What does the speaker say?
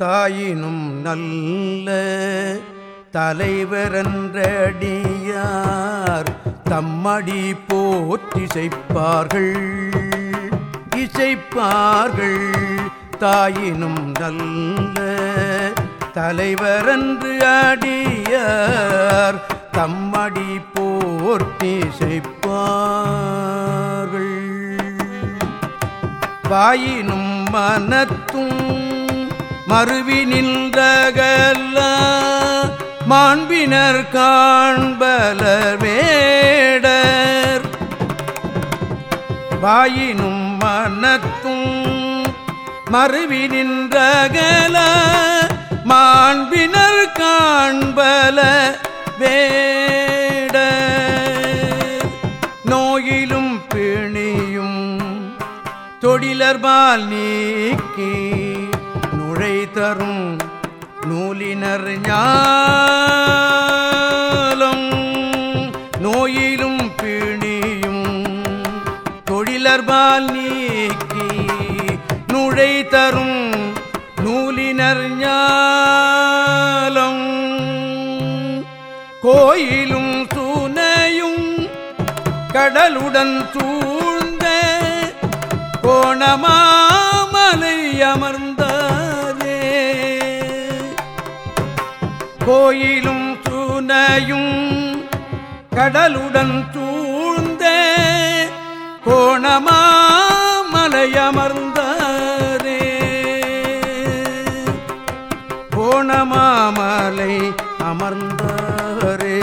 தாயினும் நல்ல தலைவரன்றடியார் தம்மடி போற்றிசைப்பார்கள் இசைப்பார்கள். தாயினும் நல்ல தலைவரன்று அடியார் தம்மடி போற்றிசைப்பார்கள் செய்ப்பார்கள். பாயினும் மனத்தும் மறுவி நின்றகல்ல மாண்பினர் காண்பலர் வேடர். வாயினும் மனத்தும் மறுவி நின்றகல மாண்பினர் காண்பல வேட நோயிலும் பிணியும் தொழிலர்பால் நீக்கி நுழை தரும் நூலினர் ஞாலம். நோயிலும் பிணியும் தொழிலர்பால் நீக்கி நுழை தரும் நூலினர் ஞாலம். கோயிலும் சூனையும் கடலுடன் சூழ்ந்த கோணமா கோயிலும் சூனையும் கடலுடன் தூழ்ந்த கோணமா மலையமர்ந்தாரே கோணமாமலை அமர்ந்தாரே